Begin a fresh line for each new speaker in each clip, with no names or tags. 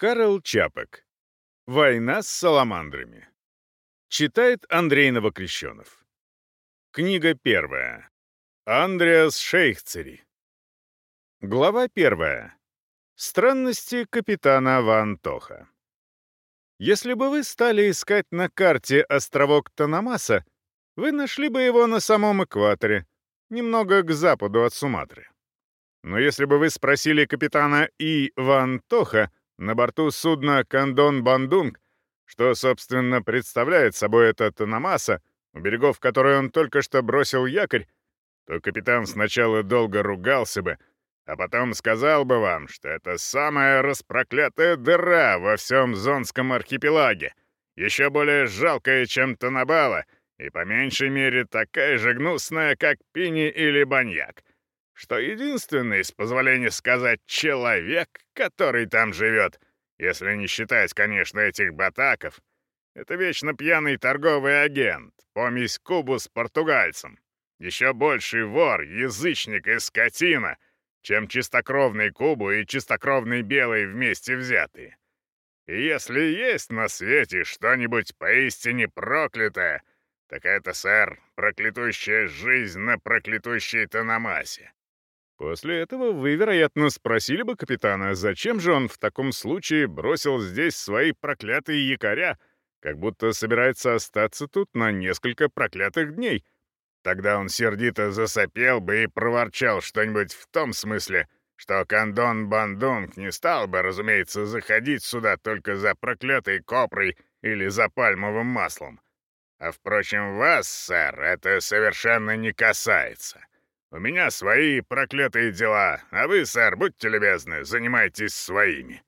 Карл Чапок. «Война с саламандрами». Читает Андрей Новокрещенов. Книга первая. Андреас Шейхцери. Глава первая. Странности капитана Ван Тоха. Если бы вы стали искать на карте островок Танамаса, вы нашли бы его на самом экваторе, немного к западу от Суматры. Но если бы вы спросили капитана И. Ван Тоха, на борту судна «Кандон-Бандунг», что, собственно, представляет собой эта Танамаса, у берегов которой он только что бросил якорь, то капитан сначала долго ругался бы, а потом сказал бы вам, что это самая распроклятая дыра во всем Зонском архипелаге, еще более жалкая, чем Танабала, и по меньшей мере такая же гнусная, как Пини или Баньяк что единственный, с позволения сказать, человек, который там живет, если не считать, конечно, этих батаков, это вечно пьяный торговый агент, помесь Кубу с португальцем. Еще больший вор, язычник и скотина, чем чистокровный Кубу и чистокровный Белый вместе взятые. И если есть на свете что-нибудь поистине проклятое, так это, сэр, проклятущая жизнь на проклятущей Танамасе. После этого вы, вероятно, спросили бы капитана, зачем же он в таком случае бросил здесь свои проклятые якоря, как будто собирается остаться тут на несколько проклятых дней. Тогда он сердито засопел бы и проворчал что-нибудь в том смысле, что Кандон Бандунг не стал бы, разумеется, заходить сюда только за проклятой копрой или за пальмовым маслом. А, впрочем, вас, сэр, это совершенно не касается. У меня свои проклятые дела, а вы, сэр, будьте любезны, занимайтесь своими».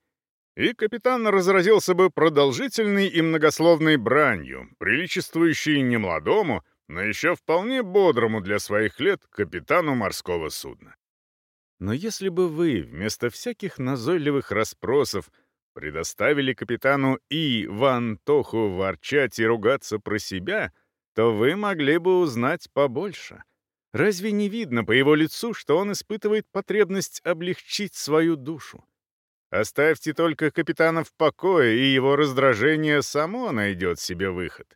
И капитан разразился бы продолжительной и многословной бранью, приличествующей не молодому, но еще вполне бодрому для своих лет капитану морского судна. Но если бы вы вместо всяких назойливых расспросов предоставили капитану И. Ван Тоху ворчать и ругаться про себя, то вы могли бы узнать побольше — Разве не видно по его лицу, что он испытывает потребность облегчить свою душу? Оставьте только капитана в покое, и его раздражение само найдет себе выход.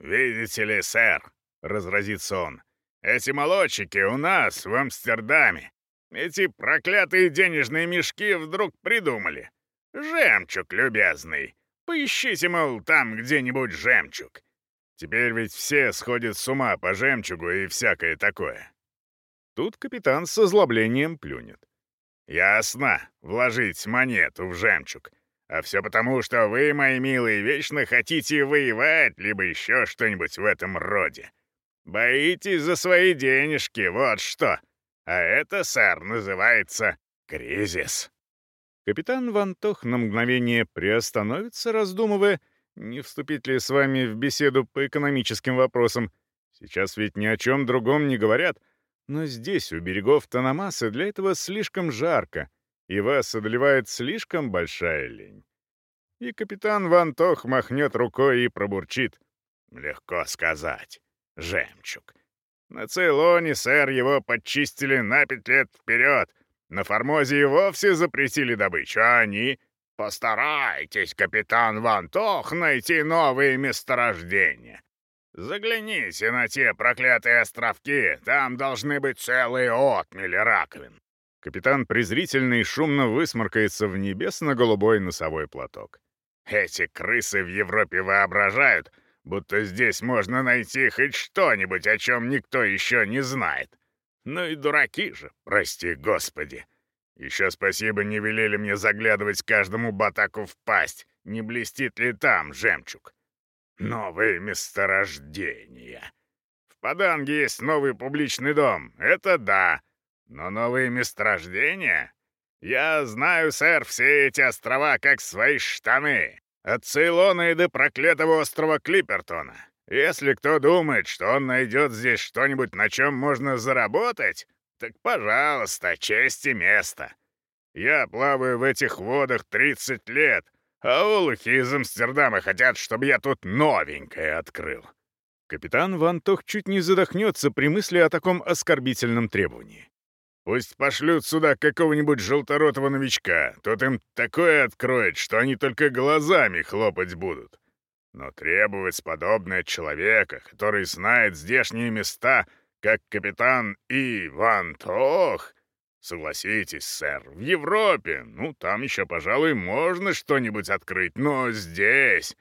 «Видите ли, сэр», — разразится он, — «эти молодчики у нас, в Амстердаме, эти проклятые денежные мешки вдруг придумали. Жемчуг, любезный. Поищите, мол, там где-нибудь жемчуг. Теперь ведь все сходят с ума по жемчугу и всякое такое. Тут капитан с озлоблением плюнет. Ясно, вложить монету в жемчуг. А все потому, что вы, мои милые, вечно хотите воевать, либо еще что-нибудь в этом роде. Боитесь за свои денежки, вот что. А это, сэр, называется кризис. Капитан Вантох на мгновение приостановится, раздумывая, не вступить ли с вами в беседу по экономическим вопросам? Сейчас ведь ни о чем другом не говорят, но здесь, у берегов Танамаса, для этого слишком жарко, и вас одолевает слишком большая лень. И капитан Ван Тох махнет рукой и пробурчит. Легко сказать. Жемчуг. На Цейлоне, сэр, его подчистили на пять лет вперед. На Формозе и вовсе запретили добычу, а они Постарайтесь, капитан Вантох, найти новые месторождения. Загляните на те проклятые островки, там должны быть целые отмели раковин. Капитан презрительно и шумно высморкается в небесно-голубой носовой платок. Эти крысы в Европе воображают, будто здесь можно найти хоть что-нибудь, о чем никто еще не знает. Ну и дураки же, прости господи. Еще спасибо не велели мне заглядывать каждому батаку в пасть, не блестит ли там жемчуг. Новые месторождения. В Паданге есть новый публичный дом, это да. Но новые месторождения? Я знаю, сэр, все эти острова как свои штаны. От Цейлона и до проклятого острова Клиппертона. Если кто думает, что он найдет здесь что-нибудь, на чем можно заработать, так, пожалуйста, честь и место. Я плаваю в этих водах 30 лет, а олухи из Амстердама хотят, чтобы я тут новенькое открыл». Капитан Ван Тох чуть не задохнется при мысли о таком оскорбительном требовании. Пусть пошлют сюда какого-нибудь желторотого новичка. Тот им такое откроет, что они только глазами хлопать будут. Но требовать подобное человека, который знает здешние места, как капитан Иван Тох... Согласитесь, сэр, в Европе, ну, там еще, пожалуй, можно что-нибудь открыть, но здесь...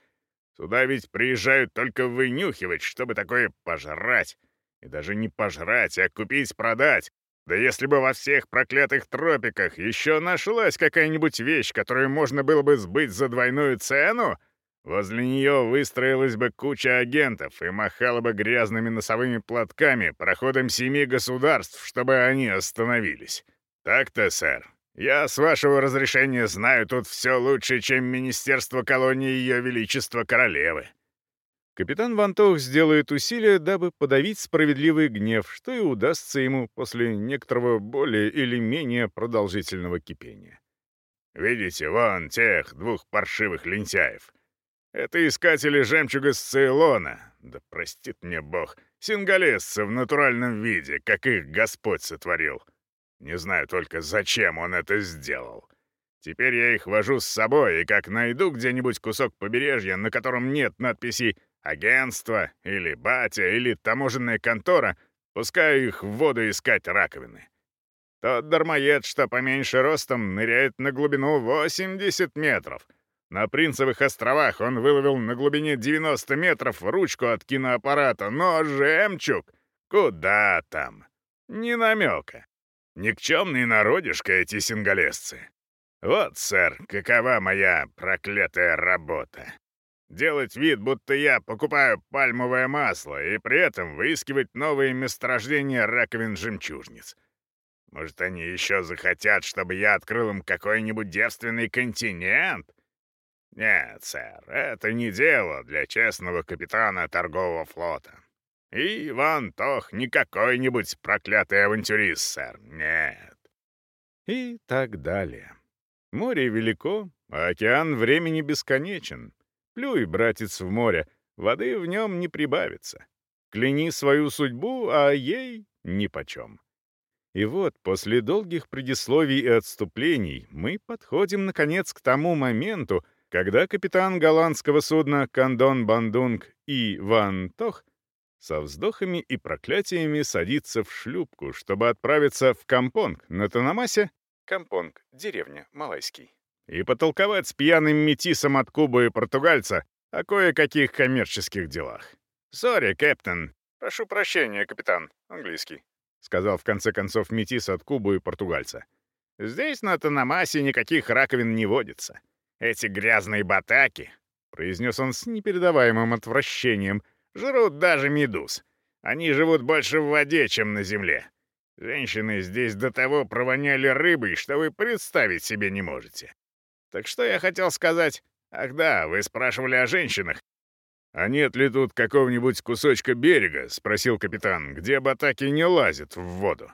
Сюда ведь приезжают только вынюхивать, чтобы такое пожрать. И даже не пожрать, а купить-продать. Да если бы во всех проклятых тропиках еще нашлась какая-нибудь вещь, которую можно было бы сбыть за двойную цену, возле нее выстроилась бы куча агентов и махала бы грязными носовыми платками проходом семи государств, чтобы они остановились. Так-то, сэр. Я, с вашего разрешения, знаю тут все лучше, чем Министерство колонии Ее Величества Королевы».
Капитан Вантох сделает усилия, дабы подавить справедливый гнев, что и удастся ему после некоторого более или менее продолжительного кипения.
«Видите, вон тех двух паршивых лентяев. Это искатели жемчуга с Цейлона, да простит мне бог, сингалесцы в натуральном виде, как их Господь сотворил. Не знаю только, зачем он это сделал. Теперь я их вожу с собой, и как найду где-нибудь кусок побережья, на котором нет надписи «агентство» или «батя» или «таможенная контора», пускаю их в воду искать раковины. Тот дармоед, что поменьше ростом, ныряет на глубину 80 метров. На Принцевых островах он выловил на глубине 90 метров ручку от киноаппарата, но жемчуг? Куда там? Ни намека. Никчемные народишко эти сингалесцы. Вот, сэр, какова моя проклятая работа. Делать вид, будто я покупаю пальмовое масло, и при этом выискивать новые месторождения раковин-жемчужниц. Может, они еще захотят, чтобы я открыл им какой-нибудь девственный континент? Нет, сэр, это не дело для честного капитана торгового флота. И Иван Тох не какой-нибудь проклятый авантюрист, сэр, нет.
И так далее. Море велико, а океан времени бесконечен. Плюй, братец, в море, воды в нем не прибавится. Кляни свою судьбу, а ей нипочем. И вот, после долгих предисловий и отступлений, мы подходим, наконец, к тому моменту, когда капитан голландского судна «Кандон Бандунг» и Ван Тох со вздохами и проклятиями садится в шлюпку, чтобы отправиться в Кампонг на Танамасе, Кампонг, деревня, малайский, и потолковать с пьяным метисом от кубу и португальца о кое-каких коммерческих делах. «Sorry, капитан. Прошу прощения, капитан. Английский», — сказал в конце концов метис от кубу и португальца. «Здесь на Танамасе никаких раковин не водится. Эти грязные батаки», — произнес он с непередаваемым отвращением — Жрут даже медуз. Они живут больше в воде, чем на земле. Женщины здесь до того провоняли рыбой, что вы представить себе не можете. Так что я хотел сказать? Ах да, вы спрашивали о женщинах. «А нет ли тут какого-нибудь кусочка берега?» — спросил капитан, где батаки не лазят в воду.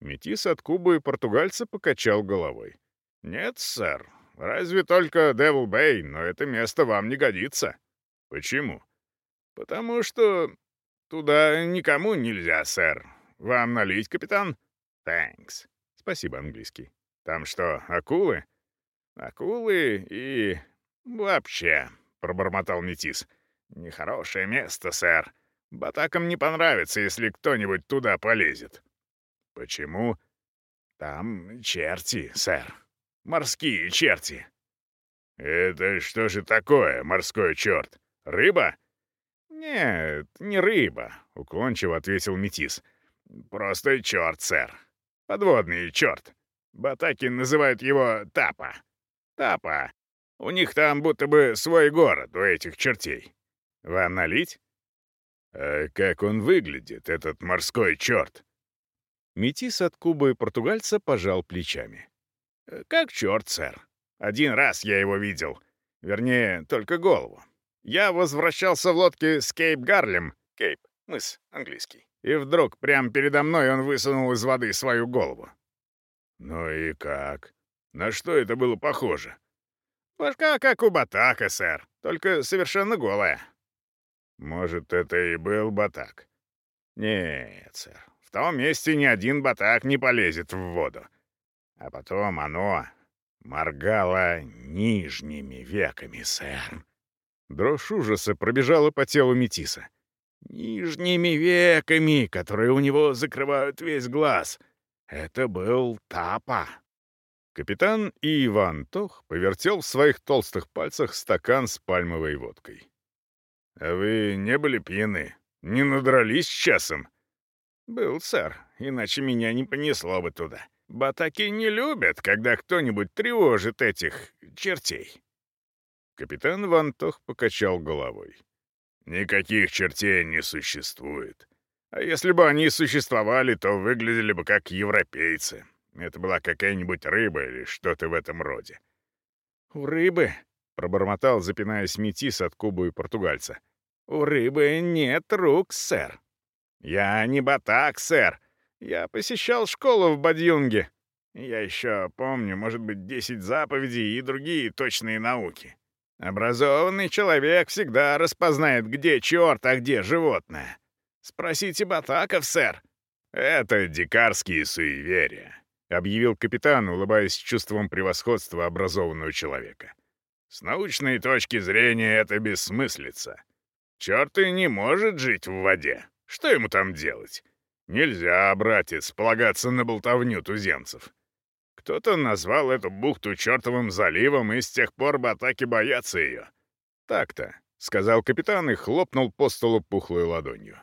Метис от Кубы и португальца покачал головой. «Нет, сэр. Разве только Девил Бэй, но это место вам не годится». «Почему?» «Потому что туда никому нельзя, сэр. Вам налить, капитан?» «Тhanks». «Спасибо, английский». «Там что, акулы?» «Акулы и... вообще», — пробормотал Метис. «Нехорошее место, сэр. Батакам не понравится, если кто-нибудь туда полезет». «Почему?» «Там черти, сэр. Морские черти». «Это что же такое, морской черт? Рыба?» «Нет, не рыба», — уклончиво ответил Метис. «Просто черт, сэр. Подводный черт. Батаки называют его Тапа. Тапа. У них там будто бы свой город, у этих чертей. Вам налить?» «А как он выглядит, этот морской черт?» Метис от Кубы португальца пожал плечами. «Как черт, сэр. Один раз я его видел. Вернее, только голову. Я возвращался в лодке с Кейп Гарлем, Кейп, мыс, английский. И вдруг прямо передо мной он высунул из воды свою голову. «Ну и как? На что это было похоже?» «Башка как у Батака, сэр, только совершенно голая». «Может, это и был Батак?» «Нет, сэр, В том месте ни один батак не полезет в воду. А потом оно моргало нижними веками, сэр. Дрожь ужаса пробежала по телу Метиса. Нижними веками, которые у него закрывают весь глаз. Это был Тапа. Капитан и Иван Тох повертел в своих толстых пальцах стакан с пальмовой водкой. «А вы не были пьяны? Не надрались часом?» «Был, сэр, иначе меня не понесло бы туда. Батаки не любят, когда кто-нибудь тревожит этих чертей». Капитан Вантох покачал головой. «Никаких чертей не существует. А если бы они существовали, то выглядели бы как европейцы. Это была какая-нибудь рыба или что-то в этом роде».
«У рыбы», — пробормотал, запинаясь метис от Кубу и португальца. «У рыбы нет рук, сэр». «Я не батак, сэр. Я посещал школу в Бадьюнге. Я еще помню, может быть, десять заповедей и другие точные науки. Образованный человек всегда распознает, где черт, а где животное. Спросите батаков, сэр».
«Это дикарские суеверия», — объявил капитан, улыбаясь чувством превосходства образованного человека. «С научной точки зрения это бессмыслица. Черт и не может жить в воде. Что ему там делать? Нельзя, братец, полагаться на болтовню туземцев. Кто-то назвал эту бухту чертовым заливом, и с тех пор батаки боятся ее. «Так-то», — сказал капитан и хлопнул по столу пухлой ладонью.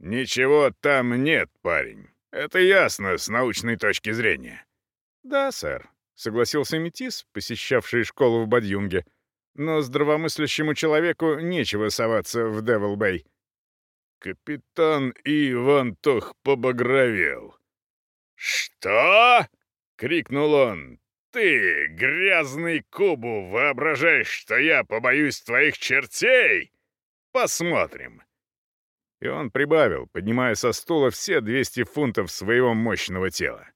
«Ничего там нет, парень. Это ясно с научной точки зрения».
«Да, сэр», — согласился Метис, посещавший школу в Бадьюнге. «Но здравомыслящему человеку нечего соваться в Девил-Бэй».
Капитан Иван Тох побагровел. «Что?» — крикнул он. «Ты, грязный Кубу, воображаешь, что я побоюсь твоих чертей? Посмотрим!»
И он прибавил, поднимая со стула все 200 фунтов своего мощного тела.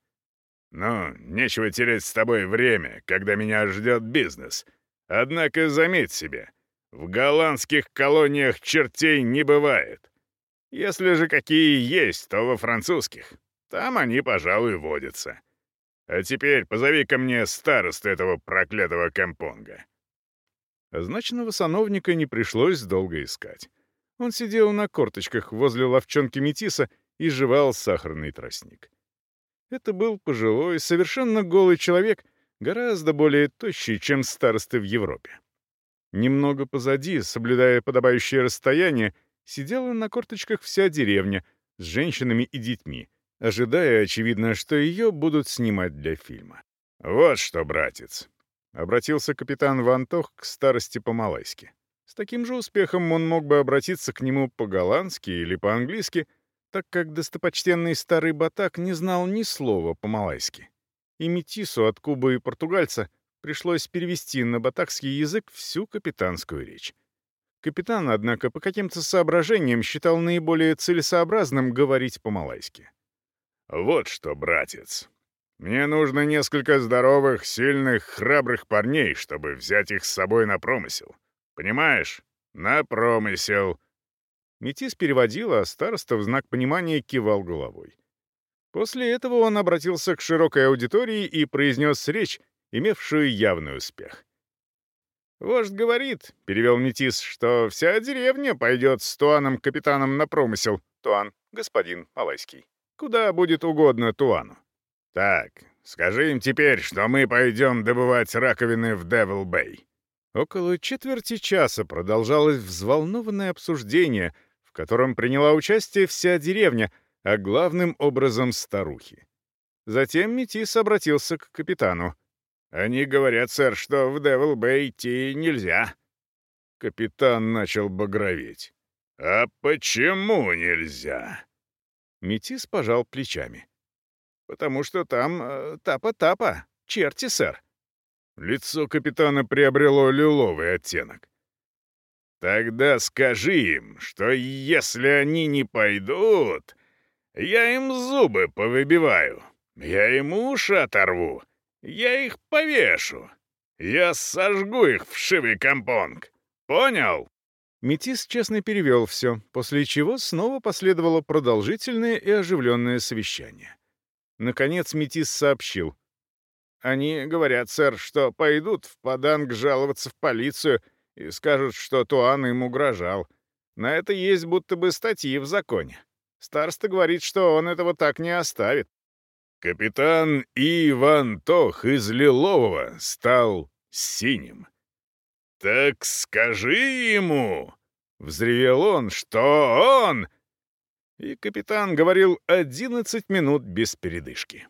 «Ну, нечего терять с тобой время, когда меня ждет бизнес. Однако заметь себе, в голландских колониях чертей не бывает. Если же какие есть, то во французских. Там они, пожалуй, водятся. А теперь позови ко мне староста этого проклятого компонга».
Означенного сановника не пришлось долго искать. Он сидел на корточках возле ловчонки метиса и жевал сахарный тростник. Это был пожилой, совершенно голый человек, гораздо более тощий, чем старосты в Европе. Немного позади, соблюдая подобающее расстояние, сидела на корточках вся деревня с женщинами и детьми, ожидая, очевидно, что ее будут снимать для фильма.
«Вот что, братец!» — обратился капитан Вантох к старости по-малайски.
С таким же успехом он мог бы обратиться к нему по-голландски или по-английски, так как достопочтенный старый батак не знал ни слова по-малайски. И метису от Кубы и португальца пришлось перевести на батакский язык всю капитанскую речь. Капитан, однако, по каким-то соображениям считал наиболее целесообразным говорить по-малайски.
«Вот что, братец, мне нужно несколько здоровых, сильных, храбрых парней, чтобы взять их с собой на промысел. Понимаешь? На промысел».
Метис переводил, а староста в знак понимания кивал головой. После этого он обратился к широкой аудитории и произнес речь, имевшую явный успех. «Вождь говорит», — перевел Метис, — «что вся деревня пойдет с Туаном-капитаном на промысел. Туан, господин Малайский. Куда будет угодно Туану».
«Так, скажи им теперь, что мы пойдем добывать раковины в Девил-Бэй».
Около четверти часа продолжалось взволнованное обсуждение, в котором приняла участие вся деревня, а главным образом старухи. Затем Метис обратился к капитану.
«Они говорят, сэр, что в Девил-Бэй идти нельзя». Капитан начал багроветь. «А почему нельзя?»
Метис пожал плечами. «Потому что там э, тапа-тапа, черти, сэр».
Лицо капитана приобрело лиловый оттенок. «Тогда скажи им, что если они не пойдут, я им зубы повыбиваю, я им уши оторву, я их повешу. Я сожгу их в шивый компонг. Понял?» Метис честно перевел все, после чего снова последовало продолжительное и оживленное совещание. Наконец Метис сообщил. «Они говорят, сэр, что пойдут в Паданг жаловаться в полицию и скажут, что Туан им угрожал. На это есть будто бы статьи в законе. Староста говорит, что он этого так не оставит.
Капитан Иван Тох из Лилового стал синим. «Так скажи ему!» — взревел он, что он... И капитан говорил одиннадцать минут без передышки.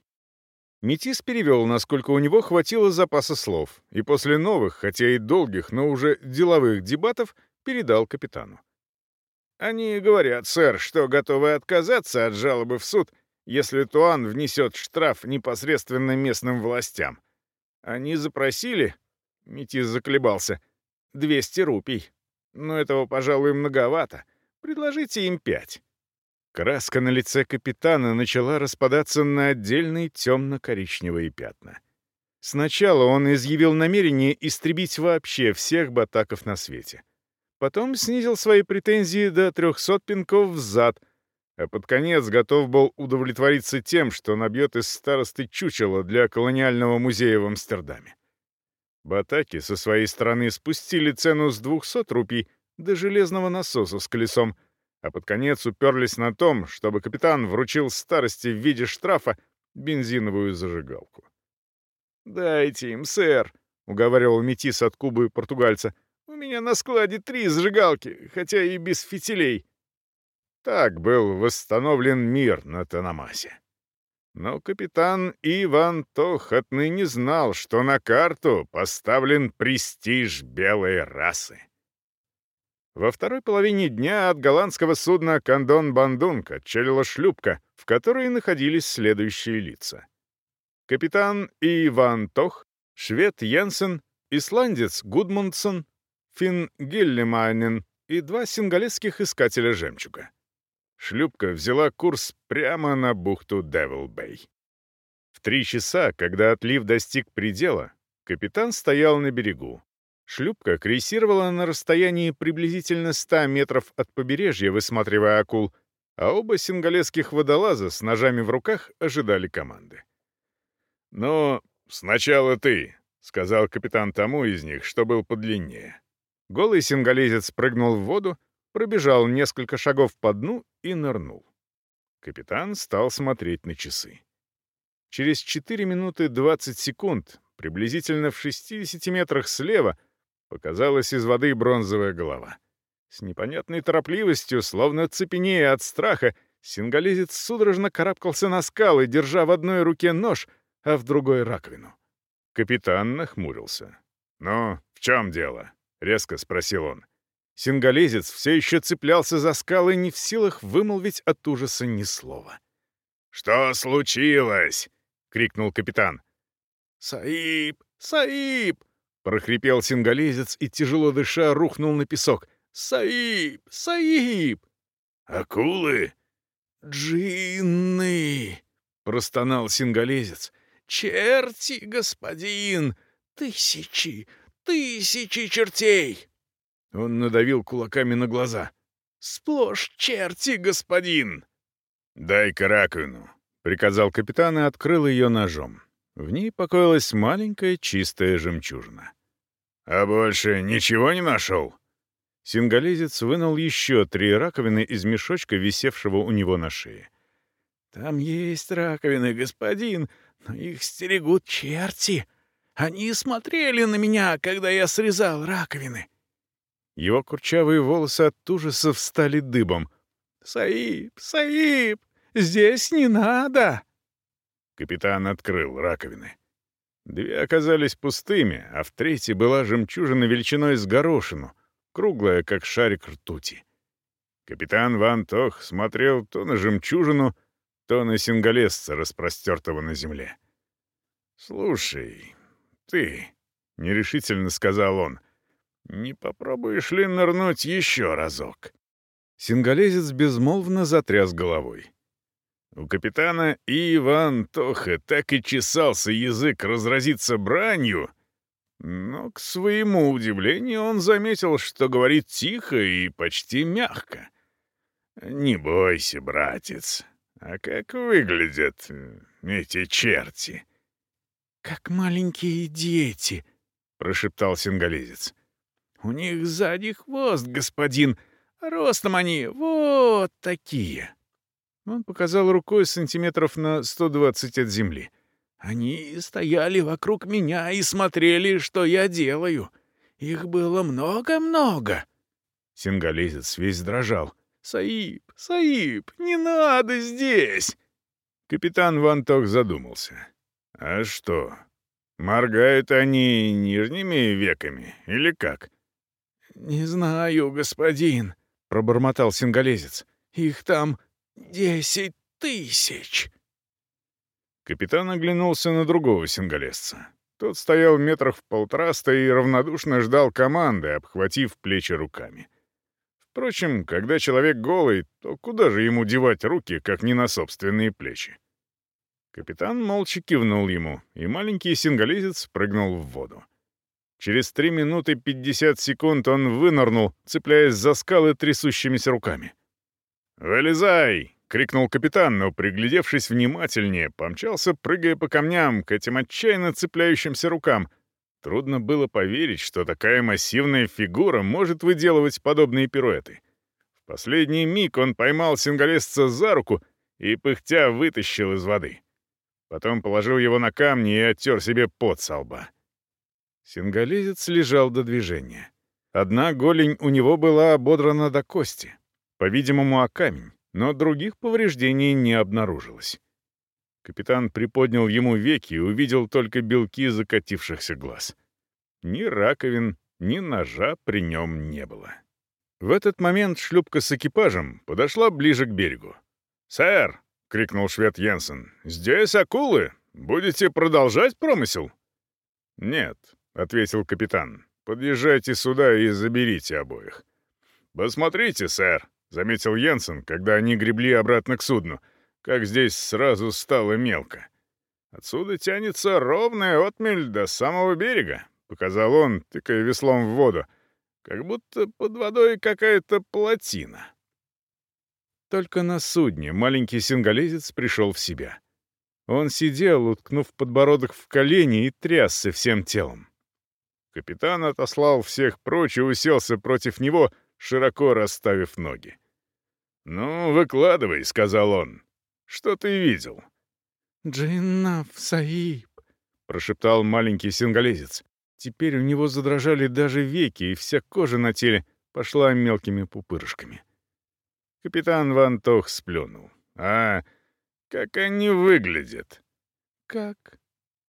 Метис перевел, насколько у него хватило запаса слов, и после новых, хотя и долгих, но уже деловых дебатов передал капитану.
«Они говорят, сэр, что готовы отказаться от жалобы в суд, если Туан внесет штраф непосредственно местным властям. Они запросили...» — Метис заколебался — 200 рупий. Но этого, пожалуй, многовато. Предложите им пять».
Краска на лице капитана начала распадаться на отдельные темно-коричневые пятна. Сначала он изъявил намерение истребить вообще всех батаков на свете. Потом снизил свои претензии до 300 пинков в зад, а под конец готов был удовлетвориться тем, что набьет из старосты чучело для колониального музея в Амстердаме. Батаки со своей стороны спустили цену с 200 рупий до железного насоса с колесом, а под конец уперлись на том, чтобы капитан вручил старости в виде штрафа бензиновую зажигалку.
«Дайте им, сэр», — уговаривал метис от Кубы португальца. «У меня на складе три зажигалки, хотя и без фитилей».
Так был восстановлен мир на Танамасе. Но капитан Иван Тох отныне знал, что на карту поставлен престиж белой расы. Во второй половине дня от голландского судна «Кандон-Бандунг» отчалила шлюпка, в которой находились следующие лица. Капитан Иван Тох, швед Йенсен, исландец Гудмундсон, финн Гиллемайнен и два сингалесских искателя жемчуга шлюпка взяла курс прямо на бухту Девил-Бэй. В три часа, когда отлив достиг предела, капитан стоял на берегу. Шлюпка крейсировала на расстоянии приблизительно 100 метров от побережья, высматривая акул, а оба сингалесских водолаза с ножами в руках ожидали команды.
«Но сначала ты», — сказал капитан тому из них, что был подлиннее.
Голый сингалезец прыгнул в воду, пробежал несколько шагов по дну и нырнул. Капитан стал смотреть на часы. Через 4 минуты 20 секунд, приблизительно в 60 метрах слева, показалась из воды бронзовая голова. С непонятной торопливостью, словно цепенея от страха, сингалезец судорожно карабкался на скалы, держа в одной руке нож, а в другой — раковину. Капитан нахмурился.
«Ну, в чем дело?» — резко спросил он.
Сингалезец все еще цеплялся за скалы, не в силах вымолвить от ужаса ни слова.
«Что случилось?» — крикнул капитан.
«Саиб! Саиб!» — прохрипел сингалезец и, тяжело дыша, рухнул на песок. «Саиб! Саиб!»
«Акулы?»
«Джинны!» — простонал сингалезец. «Черти, господин! Тысячи, тысячи чертей!» Он надавил кулаками на глаза. «Сплошь черти, господин!»
«Дай-ка раковину», —
приказал капитан и открыл ее ножом. В ней покоилась маленькая чистая жемчужина.
«А больше ничего не нашел?»
Сингалезец вынул еще три раковины из мешочка, висевшего у него на шее. «Там есть раковины, господин, но их стерегут черти. Они смотрели на меня, когда я срезал раковины. Его курчавые волосы от ужаса встали дыбом. «Саиб! Саиб! Здесь не надо!»
Капитан открыл раковины.
Две оказались пустыми, а в третьей была жемчужина величиной с горошину, круглая, как шарик ртути. Капитан Ван Тох смотрел то на жемчужину, то на сингалесца, распростертого на земле. «Слушай, ты...» — нерешительно сказал он. Не попробуешь ли нырнуть еще разок?» Сингалезец безмолвно затряс головой. У капитана Иван Тоха так и чесался язык разразиться бранью,
Но, к своему удивлению, он заметил, что говорит тихо и почти мягко. «Не бойся, братец. А как выглядят эти черти?»
«Как маленькие дети», — прошептал сингалезец. «У них сзади хвост, господин. Ростом они вот такие». Он показал рукой сантиметров на 120 от земли. Они стояли вокруг меня и смотрели, что я делаю. Их было много-много. Сингалезец весь дрожал. «Саиб, Саиб, не надо здесь!»
Капитан Ванток задумался. «А что, моргают они нижними веками или как?»
«Не знаю, господин», — пробормотал сингалезец. «Их там десять тысяч».
Капитан оглянулся на другого сингалесца. Тот стоял метрах в полтораста и равнодушно ждал команды, обхватив плечи руками. Впрочем, когда человек голый, то куда же ему девать руки, как не на собственные плечи? Капитан молча кивнул ему, и маленький сингалезец прыгнул в воду. Через три минуты пятьдесят секунд он вынырнул, цепляясь за скалы трясущимися руками. «Вылезай!» — крикнул капитан, но, приглядевшись внимательнее, помчался, прыгая по камням, к этим отчаянно цепляющимся рукам — Трудно было поверить, что такая массивная фигура может выделывать подобные пируэты. В последний миг он поймал сингалесца за руку и, пыхтя, вытащил из воды. Потом положил его на камни и оттер себе пот со лба. Сингалезец лежал до движения. Одна голень у него была ободрана до кости, по-видимому, о камень, но других повреждений не обнаружилось. Капитан приподнял ему веки и увидел только белки закатившихся глаз. Ни раковин, ни ножа при нем не было. В этот момент шлюпка с экипажем подошла ближе к берегу. «Сэр!» — крикнул швед Йенсен. «Здесь акулы! Будете продолжать промысел?» «Нет», — ответил капитан. «Подъезжайте сюда и заберите обоих». «Посмотрите, сэр», — заметил Йенсен, когда они гребли обратно к судну — как здесь сразу стало мелко. Отсюда тянется ровная отмель до самого берега, — показал он, тыкая веслом в воду, как будто под водой какая-то плотина. Только на судне маленький сингалезец пришел в себя. Он сидел, уткнув подбородок в колени и трясся всем телом. Капитан отослал всех прочь и уселся против него, широко расставив ноги. «Ну, выкладывай», — сказал он. Что ты видел?»
«Джиннаф Саиб», —
прошептал маленький сингалезец. Теперь у него задрожали даже веки, и вся кожа на теле пошла мелкими пупырышками. Капитан Ван Тох сплюнул. «А как они выглядят?»
«Как?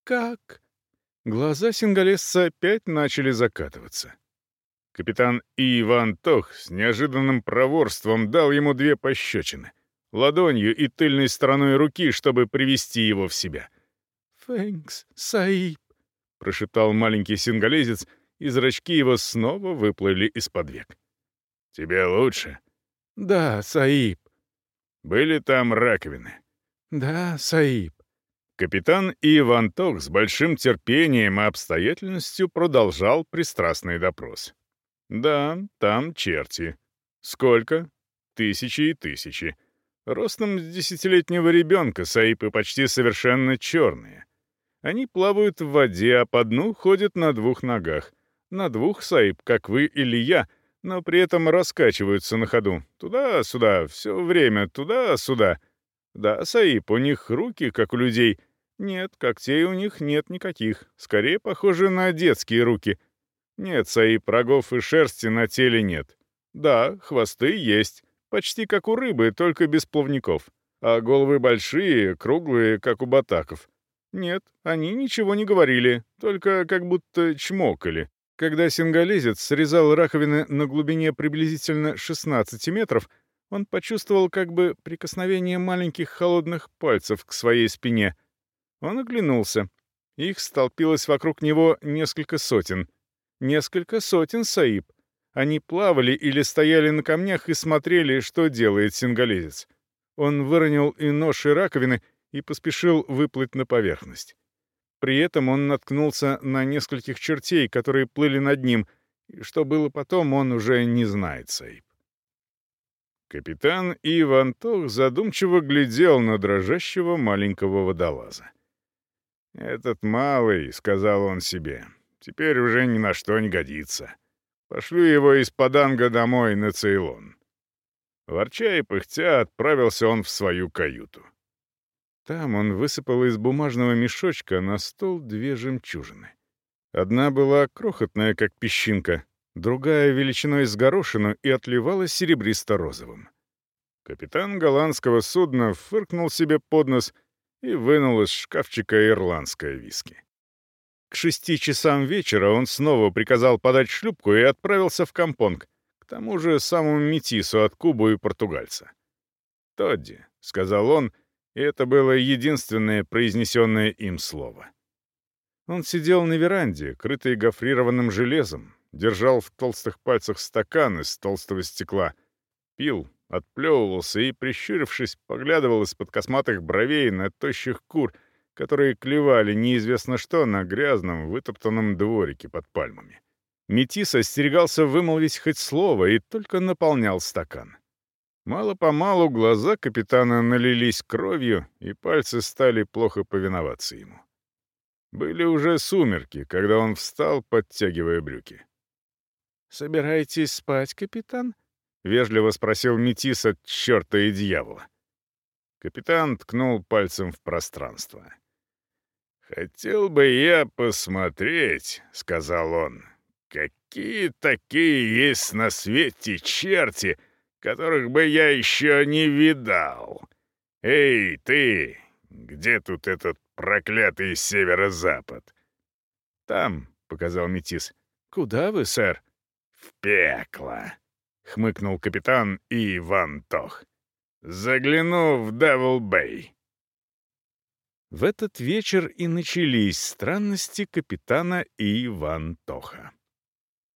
Как?»
Глаза сингалесца опять начали закатываться. Капитан И. Ван Тох с неожиданным проворством дал ему две пощечины — ладонью и тыльной стороной руки, чтобы привести его в себя.
«Фэнкс, Саиб», —
прошептал маленький сингалезец, и зрачки его снова выплыли из-под век. «Тебе лучше?»
«Да, Саиб».
«Были там раковины?»
«Да, Саиб».
Капитан Иван Ток с большим терпением и обстоятельностью продолжал пристрастный допрос. «Да, там черти. Сколько? Тысячи и тысячи. Ростом с десятилетнего ребенка саипы почти совершенно черные. Они плавают в воде, а по дну ходят на двух ногах. На двух саип, как вы или я, но при этом раскачиваются на ходу. Туда-сюда, все время, туда-сюда. Да, саип, у них руки, как у людей. Нет, когтей у них нет никаких. Скорее похожи на детские руки. Нет, саип, рогов и шерсти на теле нет. Да, хвосты есть. Почти как у рыбы, только без плавников. А головы большие, круглые, как у батаков. Нет, они ничего не говорили, только как будто чмокали. Когда сингалезец срезал раковины на глубине приблизительно 16 метров, он почувствовал как бы прикосновение маленьких холодных пальцев к своей спине. Он оглянулся. Их столпилось вокруг него несколько сотен. Несколько сотен саиб. Они плавали или стояли на камнях и смотрели, что делает сингалезец. Он выронил и нож, и раковины и поспешил выплыть на поверхность.
при этом он наткнулся на нескольких чертей, которые плыли над ним, и что было потом, он уже не знает, Сейб. Капитан Иван Тох задумчиво глядел на дрожащего маленького водолаза. «Этот малый», — сказал он себе, — «теперь уже ни на что не годится. Пошлю его из Паданга домой на Цейлон». Ворча и пыхтя отправился он в свою каюту. Там он высыпал из бумажного мешочка на стол две жемчужины. Одна была крохотная, как песчинка, другая величиной с горошину и отливала серебристо-розовым. Капитан голландского судна фыркнул себе под нос и вынул из шкафчика ирландское виски. К шести часам вечера он снова приказал подать шлюпку и отправился в Кампонг, к тому же самому метису от Кубы и португальца. «Тодди», — сказал он, и это было единственное произнесенное им слово. Он сидел на веранде, крытый гофрированным железом, держал в толстых пальцах стакан из толстого стекла, пил, отплевывался и, прищурившись, поглядывал из-под косматых бровей на тощих кур, которые клевали неизвестно что на грязном, вытоптанном дворике под пальмами. Метис остерегался вымолвить хоть слово и только наполнял стакан. Мало-помалу глаза капитана налились кровью, и пальцы стали плохо повиноваться ему. Были уже сумерки, когда он встал, подтягивая брюки. «Собираетесь спать, капитан?» — вежливо спросил Метис от черта и дьявола. Капитан ткнул пальцем в пространство. «Хотел бы я посмотреть», — сказал он, — «какие такие есть на свете черти, которых бы я еще не видал. Эй, ты, где тут этот проклятый северо-запад?»
«Там», — показал Метис. «Куда вы, сэр?»
«В пекло», — хмыкнул капитан Иван Тох. «Загляну в Девил-Бэй».
В этот вечер и начались странности капитана Иван Тоха.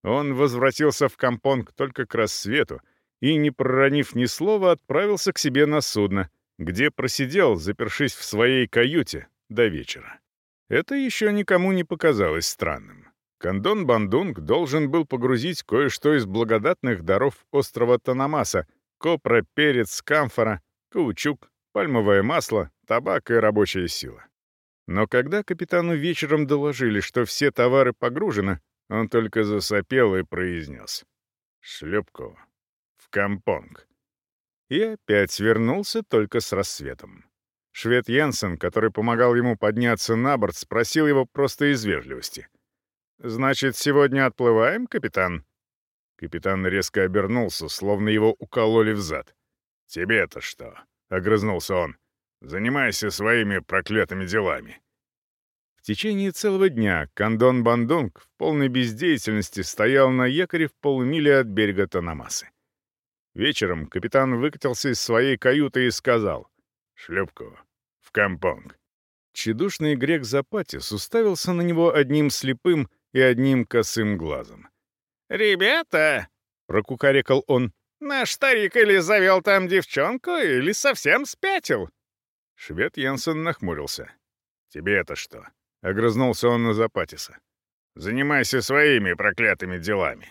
Он возвратился в Кампонг только к рассвету и, не проронив ни слова, отправился к себе на судно, где просидел, запершись в своей каюте, до вечера. Это еще никому не показалось странным. Кандон Бандунг должен был погрузить кое-что из благодатных даров острова Танамаса — копра, перец, камфора, каучук, пальмовое масло, табак и рабочая сила. Но когда капитану вечером доложили, что все товары погружены, он только засопел и произнес «Шлюпку в Кампонг». И опять вернулся только с рассветом. Швед Янсен, который помогал ему подняться на борт, спросил его просто из вежливости — «Значит, сегодня отплываем, капитан?» Капитан резко обернулся, словно его укололи в зад.
«Тебе-то что?» — огрызнулся он. «Занимайся своими проклятыми делами».
В течение целого дня Кандон Бандунг в полной бездеятельности стоял на якоре в полумиле от берега Танамасы. Вечером капитан выкатился из своей каюты и сказал «Шлюпку, в Кампонг». Чедушный грек Запатис уставился на него одним слепым, и одним косым глазом.
«Ребята!» — прокукарекал он. «Наш старик или завел там девчонку, или совсем спятил!»
Швед Янсен нахмурился. «Тебе это что?» — огрызнулся он на Запатиса. «Занимайся своими проклятыми делами».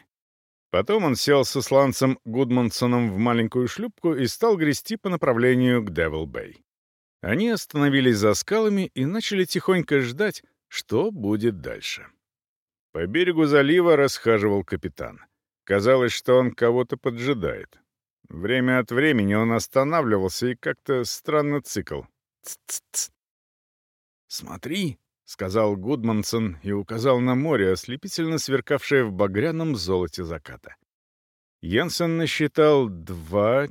Потом он сел со сланцем Гудмансоном в маленькую шлюпку и стал грести по направлению к Девил-Бэй. Они остановились за скалами и начали тихонько ждать, что будет дальше. По берегу залива расхаживал капитан. Казалось, что он кого-то поджидает. Время от времени он останавливался и как-то странно цикл. «Ц-ц-ц!» «Смотри!» — сказал Гудмансон и указал на море, ослепительно сверкавшее в багряном золоте заката. Янсен насчитал два,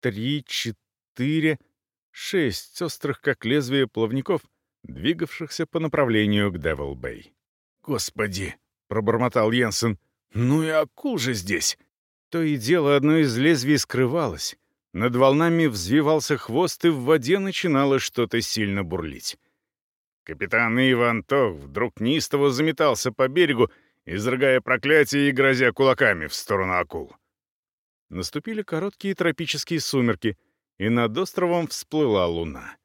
три, четыре, шесть острых, как лезвие плавников, двигавшихся по направлению к Девил-Бэй. «Господи!» — пробормотал Йенсен. «Ну и акул же здесь!» То и дело одно из лезвий скрывалось. Над волнами взвивался хвост, и в воде начинало что-то сильно бурлить. Капитан Иван Тох вдруг неистово заметался по берегу, изрыгая проклятие и грозя кулаками в сторону акул. Наступили короткие тропические сумерки, и над островом всплыла луна.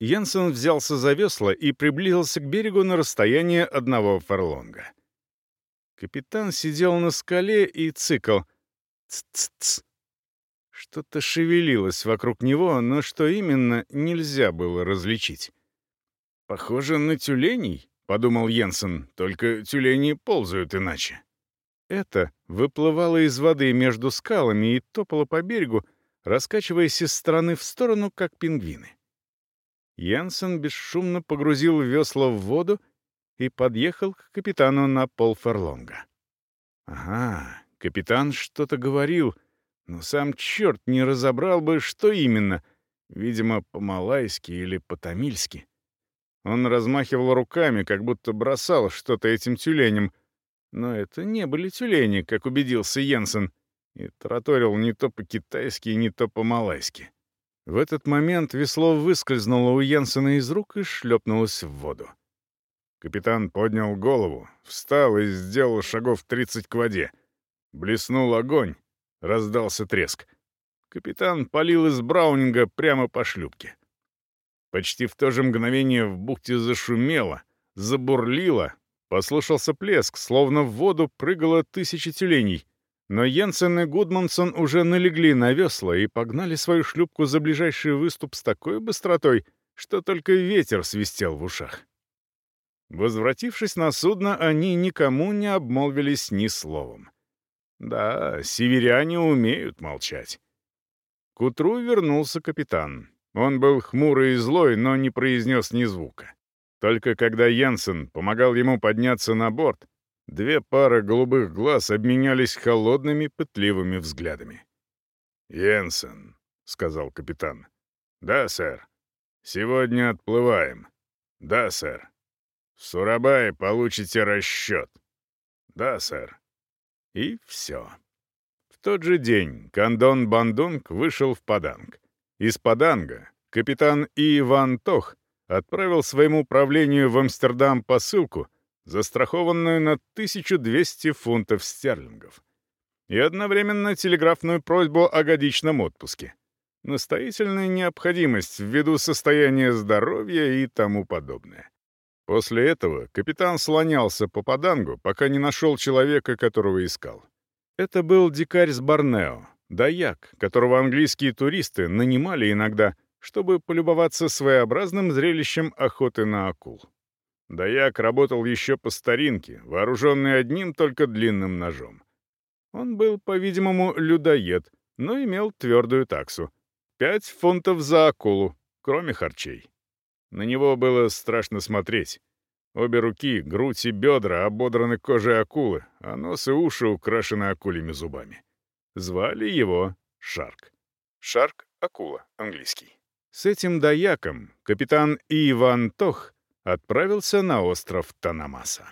Йенсен взялся за весла и приблизился к берегу на расстояние одного фарлонга. Капитан сидел на скале и цикл. Ц-ц-ц. Что-то шевелилось вокруг него, но что именно, нельзя было различить. «Похоже на тюленей», — подумал Йенсен, — «только тюлени ползают иначе». Это выплывало из воды между скалами и топало по берегу, раскачиваясь из стороны в сторону, как пингвины. Янсен бесшумно погрузил весла в воду и подъехал к капитану на полфарлонга. Ага, капитан что-то говорил, но сам черт не разобрал бы, что именно, видимо, по-малайски или по-тамильски. Он размахивал руками, как будто бросал что-то этим тюленям, но это не были тюлени, как убедился Йенсен, и тараторил не то по-китайски, не то по-малайски. В этот момент весло выскользнуло у Йенсена из рук и шлепнулось в воду. Капитан поднял голову, встал и сделал шагов 30 к воде. Блеснул огонь, раздался треск. Капитан полил из браунинга прямо по шлюпке. Почти в то же мгновение в бухте зашумело, забурлило, послышался плеск, словно в воду прыгало тысячи тюленей — но Йенсен и Гудмансон уже налегли на весла и погнали свою шлюпку за ближайший выступ с такой быстротой, что только ветер свистел в ушах. Возвратившись на судно, они никому не обмолвились ни словом. Да, северяне умеют молчать. К утру вернулся капитан. Он был хмурый и злой, но не произнес ни звука. Только когда Янсен помогал ему подняться на борт, Две пары голубых глаз обменялись холодными, пытливыми взглядами. «Йенсен», — сказал капитан. «Да, сэр. Сегодня отплываем». «Да, сэр». «В Сурабае получите расчет». «Да, сэр». И все. В тот же день Кандон Бандунг вышел в Паданг. Из Паданга капитан Иван Тох отправил своему правлению в Амстердам посылку — застрахованную на 1200 фунтов стерлингов, и одновременно телеграфную просьбу о годичном отпуске. Настоятельная необходимость ввиду состояния здоровья и тому подобное. После этого капитан слонялся по Падангу, пока не нашел человека, которого искал. Это был дикарь с Борнео, даяк, которого английские туристы нанимали иногда, чтобы полюбоваться своеобразным зрелищем охоты на акул. Даяк работал еще по старинке, вооруженный одним только длинным ножом. Он был, по-видимому, людоед, но имел твердую таксу. Пять фунтов за акулу, кроме харчей. На него было страшно смотреть. Обе руки, грудь и бедра ободраны кожей акулы, а нос и уши украшены акульими зубами. Звали его Шарк. Шарк — акула, английский. С этимдаяком капитан Иван Тох отправился на остров Танамаса.